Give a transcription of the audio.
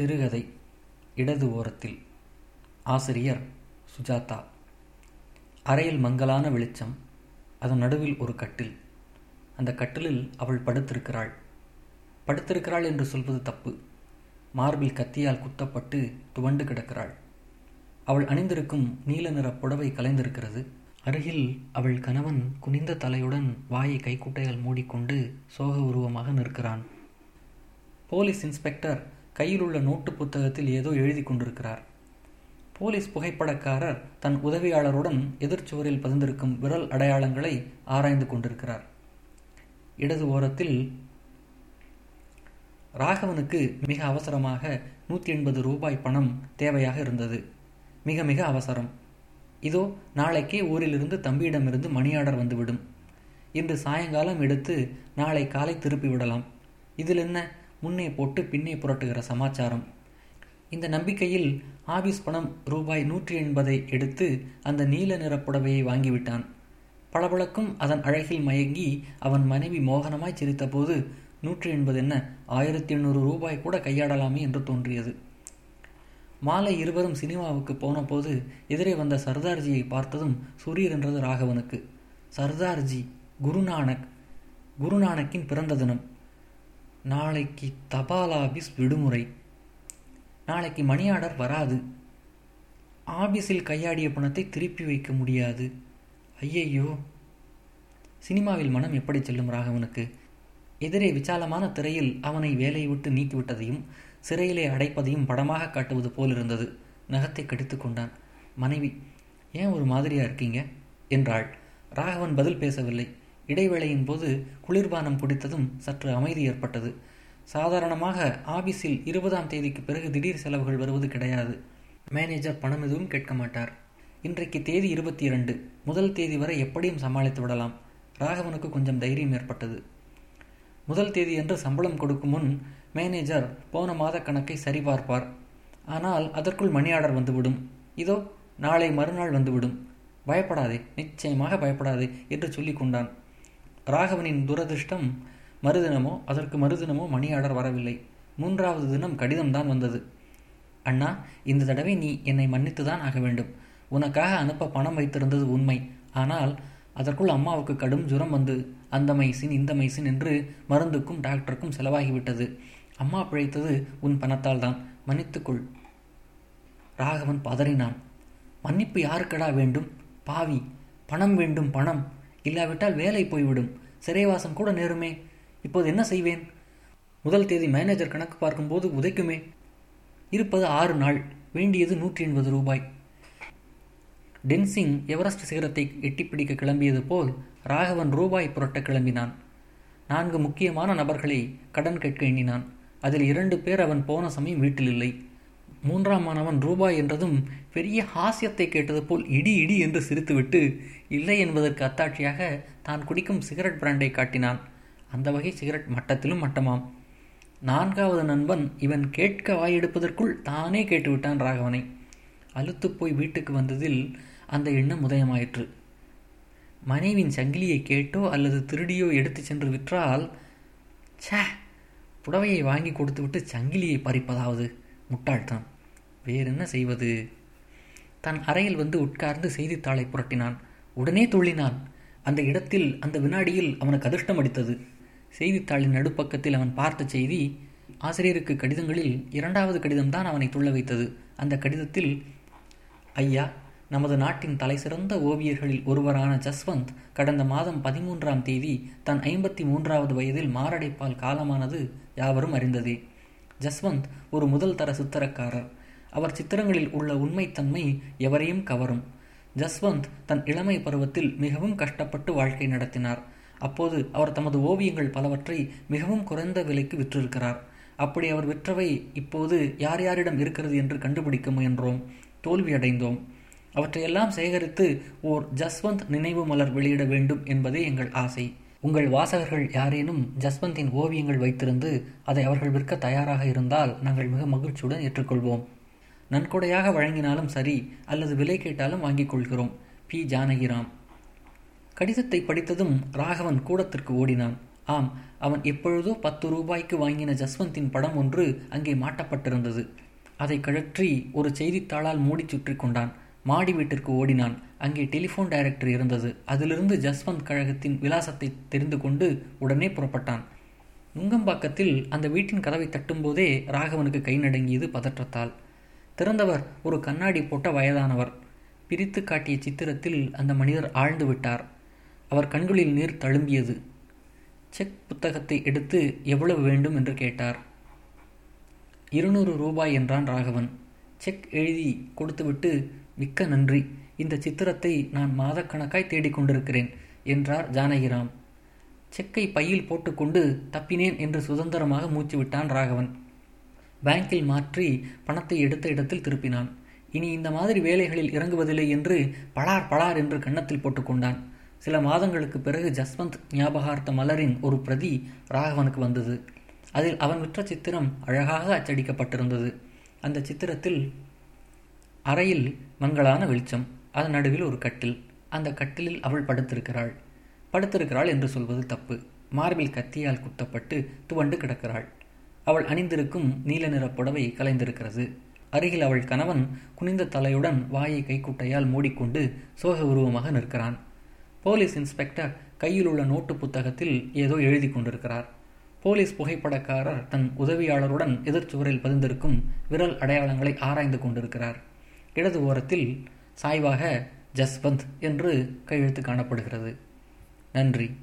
சிறுகதை இடது ஓரத்தில். ஆசிரியர் சுஜாதா. அறையில் மங்கலான வெளிச்சம். அதன் நடுவில் ஒரு கட்டில். அந்த கட்டிலில் அவள் படுத்திருக்கிறாள். படுத்திருக்கிறாள் என்று சொல்வது தப்பு. மார்பில் கத்தியால் குத்தப்பட்டு துவண்டு கிடக்கிறாள். அவள் அணிந்திருக்கும் நீல நிற புடவை கலைந்திருக்கிறது. அருகில் அவள் கணவன் குனிந்த தலையுடன் வாயை கைக்குட்டையால் மூடிக்கொண்டு சோக உருவமாக நிற்கிறான். போலீஸ் இன்ஸ்பெக்டர் கையில் உள்ள நோட்டு புத்தகத்தில் ஏதோ எழுதி கொண்டிருக்கிறார். போலீஸ் புகைப்படக்காரர் தன் உதவியாளருடன் எதிர்ச்சுவரில் பதிந்திருக்கும் விரல் அடையாளங்களை ஆராய்ந்து கொண்டிருக்கிறார். இடது ஓரத்தில் ராகவனுக்கு மிக அவசரமாக நூற்றி எண்பது ரூபாய் பணம் தேவையாக இருந்தது. மிக மிக அவசரம். இதோ நாளைக்கே ஊரிலிருந்து தம்பியிடமிருந்து மணி ஆர்டர் வந்துவிடும். இன்று சாயங்காலம் எடுத்து நாளை காலை திருப்பி விடலாம் இதில் என்ன? முன்னே போட்டு பின்னே புரட்டுகிற சமாச்சாரம். இந்த நம்பிக்கையில் ஆபீஸ் பணம் ரூபாய் நூற்றி எண்பதை எடுத்து அந்த நீல நிற புடவையை வாங்கிவிட்டான். பளபளக்கும் அதன் அழகில் மயங்கி அவன் மனைவி மோகனமாய் சிரித்தபோது நூற்றி எண்பது என்ன? ஆயிரத்தி எண்ணூறு ரூபாய் கூட கையாடலாமே என்று தோன்றியது. மாலை இருவரும் சினிமாவுக்கு போனபோது எதிரே வந்த சர்தார்ஜியை பார்த்ததும் சுரீர் என்றது ராகவனுக்கு. சர்தார்ஜி குருநானக். குருநானக்கின் பிறந்த தினம். நாளைக்கு தபால் ஆபீஸ் விடுமுறை. நாளைக்கு மணி ஆர்டர் வராது. ஆபீஸில் கையாடிய பணத்தை திருப்பி வைக்க முடியாது. ஐயையோ. சினிமாவில் மனம் எப்படி செல்லும் ராகவனுக்கு? எதிரே விசாலமான திரையில் அவனை வேலையை விட்டு நீக்கிவிட்டதையும் சிறையிலே அடைப்பதையும் படமாக காட்டுவது போல் இருந்தது. நகத்தை கடித்து கொண்டான். மனைவி ஏன் ஒரு மாதிரியா இருக்கீங்க? என்றாள். ராகவன் பதில் பேசவில்லை. இடைவேளையின் போது குளிர்பானம் குடித்ததும் சற்று அமைதி ஏற்பட்டது. சாதாரணமாக ஆபீஸில் இருபதாம் தேதிக்கு பிறகு திடீர் செலவுகள் வருவது கிடையாது. மேனேஜர் பணம் எதுவும் கேட்க மாட்டார். இன்றைக்கு தேதி இருபத்தி இரண்டு முதல் தேதி வரை எப்படியும் சமாளித்து விடலாம். ராகவனுக்கு கொஞ்சம் தைரியம் ஏற்பட்டது. முதல் தேதி என்று சம்பளம் கொடுக்கும் முன் மேனேஜர் போன மாத கணக்கை சரிபார்ப்பார். ஆனால் அதற்குள் மணி ஆர்டர் வந்துவிடும். இதோ நாளை மறுநாள் வந்துவிடும். பயப்படாதே நிச்சயமாக பயப்படாதே என்று சொல்லி கொண்டான். ராகவனின் துரதிருஷ்டம் மறுதினமோ அதற்கு மறுதினமோ மணி ஆர்டர் வரவில்லை. மூன்றாவது தினம் கடிதம்தான் வந்தது. அண்ணா இந்த தடவை நீ என்னை மன்னித்துதான் ஆக வேண்டும். உனக்காக அனுப்ப பணம் வைத்திருந்தது உண்மை. ஆனால் அதற்குள் அம்மாவுக்கு கடும் ஜுரம் வந்து அந்த மைசின் இந்த மைசின் என்று மருந்துக்கும் டாக்டருக்கும் செலவாகிவிட்டது. அம்மா பிழைத்தது உன் பணத்தால் தான் மன்னித்துக்கொள். ராகவன் பதறினான். மன்னிப்பு யாருக்கடா வேண்டும்? பாவி பணம் வேண்டும் பணம். இல்லாவிட்டால் வேலை போய்விடும். சிறைவாசம் கூட நேருமே. இப்போது என்ன செய்வேன்? முதல் தேதி மேனேஜர் கணக்கு பார்க்கும்போது உதைக்குமே. இருப்பது ஆறு நாள் வேண்டியது நூற்றி எண்பது ரூபாய். டென்சிங் எவரெஸ்ட் சிகரத்தை எட்டிப்பிடிக்க கிளம்பியது போல் ராகவன் ரூபாய் புரட்ட கிளம்பினான். நான்கு முக்கியமான நபர்களை கடன் கேட்க எண்ணினான். அதில் இரண்டு பேர் அவன் போன சமயம் வீட்டில் இல்லை. மூன்றாம் மாணவன் ரூபாய் என்றதும் பெரிய ஹாஸ்யத்தை கேட்டது போல் இடி இடி என்று சிரித்துவிட்டு இல்லை என்பதற்கு அத்தாட்சியாக தான் குடிக்கும் சிகரெட் பிராண்டை காட்டினான். அந்த வகை சிகரெட் மட்டத்திலும் மட்டமாம். நான்காவது நண்பன் இவன் கேட்க வாயெடுப்பதற்குள் தானே கேட்டுவிட்டான் ராகவனை. அழுத்து போய் வீட்டுக்கு வந்ததில் அந்த எண்ணம் உதயமாயிற்று. மனைவின் சங்கிலியை கேட்டோ அல்லது திருடியோ எடுத்து சென்று விற்றால் சே புடவையை வாங்கி கொடுத்துவிட்டு சங்கிலியை பறிப்பதாவது. முட்டாள்தான். வேறென்ன செய்வது? தன் அறையில் வந்து உட்கார்ந்து செய்தித்தாளை புரட்டினான். உடனே துள்ளினான். அந்த இடத்தில் அந்த வினாடியில் அவனுக்கு அதிர்ஷ்டம் அடித்தது. செய்தித்தாளின் நடுப்பக்கத்தில் அவன் பார்த்த செய்தி ஆசிரியருக்கு கடிதங்களில் இரண்டாவது கடிதம்தான் அவனை துள்ள வைத்தது. அந்த கடிதத்தில் ஐயா நமது நாட்டின் தலைசிறந்த ஓவியர்களில் ஒருவரான ஜஸ்வந்த் கடந்த மாதம் பதிமூன்றாம் தேதி தன் ஐம்பத்தி மூன்றாவது வயதில் மாரடைப்பால் காலமானது யாவரும் அறிந்ததே. ஜஸ்வந்த் ஒரு முதல் தர சித்திரக்காரர். அவர் சித்திரங்களில் உள்ள உண்மைத்தன்மை எவரையும் கவரும். ஜஸ்வந்த் தன் இளமை பருவத்தில் மிகவும் கஷ்டப்பட்டு வாழ்க்கை நடத்தினார். அப்போது அவர் தமது ஓவியங்கள் பலவற்றை மிகவும் குறைந்த விலைக்கு விற்றிருக்கிறார். அப்படி அவர் விற்றவை இப்போது யார் யாரிடம் இருக்கிறது என்று கண்டுபிடிக்க முயன்றோம். தோல்வியடைந்தோம். அவற்றையெல்லாம் சேகரித்து ஓர் ஜஸ்வந்த் நினைவு மலர் வெளியிட வேண்டும் என்பதே எங்கள் ஆசை. உங்கள் வாசகர்கள் யாரேனும் ஜஸ்வந்தின் ஓவியங்கள் வைத்திருந்து அதை அவர்கள் விற்க தயாராக இருந்தால் நாங்கள் மிக மகிழ்ச்சியுடன் ஏற்றுக்கொள்வோம். நன்கொடையாக வழங்கினாலும் சரி அல்லது விலை கேட்டாலும் வாங்கிக் கொள்கிறோம். பி. ஜானகிராம். கடிதத்தை படித்ததும் ராகவன் கூடத்திற்கு ஓடினான். ஆம் அவன் எப்பொழுதோ பத்து ரூபாய்க்கு வாங்கின ஜஸ்வந்தின் படம் ஒன்று அங்கே மாட்டப்பட்டிருந்தது. அதை கழற்றி ஒரு செய்தித்தாளால் மூடி சுற்றி கொண்டான். மாடி வீட்டிற்கு ஓடினான். அங்கே டெலிஃபோன் டைரக்டர் இருந்தது. அதிலிருந்து ஜஸ்வந்த் கழகத்தின் விலாசத்தை தெரிந்து கொண்டு உடனே புறப்பட்டான். நுங்கம்பாக்கத்தில் அந்த வீட்டின் கதவை தட்டும்போதே ராகவனுக்கு கை நடுங்கியது பதற்றத்தால். திறந்தவர் ஒரு கண்ணாடி போட்ட வயதானவர். பிரித்து காட்டிய சித்திரத்தில் அந்த மனிதர் ஆழ்ந்து விட்டார். அவர் கண்களில் நீர் தழும்பியது. செக் புத்தகத்தை எடுத்து எவ்வளவு வேண்டும் என்று கேட்டார். இருநூறு ரூபாய் என்றான் ராகவன். செக் எழுதி கொடுத்துவிட்டு மிக்க நன்றி. இந்த சித்திரத்தை நான் மாதக்கணக்காய் தேடிக்கொண்டிருக்கிறேன் என்றார் ஜானகிராம். செக்கை பையில் போட்டுக்கொண்டு தப்பினேன் என்று சுதந்திரமாக மூச்சு விட்டான் ராகவன். பேங்கில் மாற்றி பணத்தை எடுத்த இடத்தில் திருப்பினான். இனி இந்த மாதிரி வேலைகளில் இறங்குவதில்லை என்று பலார் பலார் என்று கன்னத்தில் போட்டுக்கொண்டான். சில மாதங்களுக்கு பிறகு ஜஸ்வந்த் ஞாபகார்த்த மலரின் ஒரு பிரதி ராகவனுக்கு வந்தது. அதில் அவன் விற்ற சித்திரம் அழகாக அச்சடிக்கப்பட்டிருந்தது. அந்த சித்திரத்தில் அறையில் மங்களான வெளிச்சம். அதன் நடுவில் ஒரு கட்டில். அந்த கட்டிலில் அவள் படுத்திருக்கிறாள். படுத்திருக்கிறாள் என்று சொல்வது தப்பு. மார்பில் கத்தியால் குத்தப்பட்டு துவண்டு கிடக்கிறாள். அவள் அணிந்திருக்கும் நீல நிற புடவை கலைந்திருக்கிறது. அருகில் அவள் கணவன் குனிந்த தலையுடன் வாயை கைக்குட்டையால் மூடிக்கொண்டு சோக உருவமாக நிற்கிறான். போலீஸ் இன்ஸ்பெக்டர் கையில் உள்ள நோட்டு புத்தகத்தில் ஏதோ எழுதி கொண்டிருக்கிறார். போலீஸ் புகைப்படக்காரர் தன் உதவியாளருடன் எதிர்ச்சுவரில் பதிந்திருக்கும் விரல் அடையாளங்களை ஆராய்ந்து கொண்டிருக்கிறார். இடது ஓரத்தில் சாய்வாக ஜஸ்வந்த் என்று கையெழுத்து காணப்படுகிறது. நன்றி.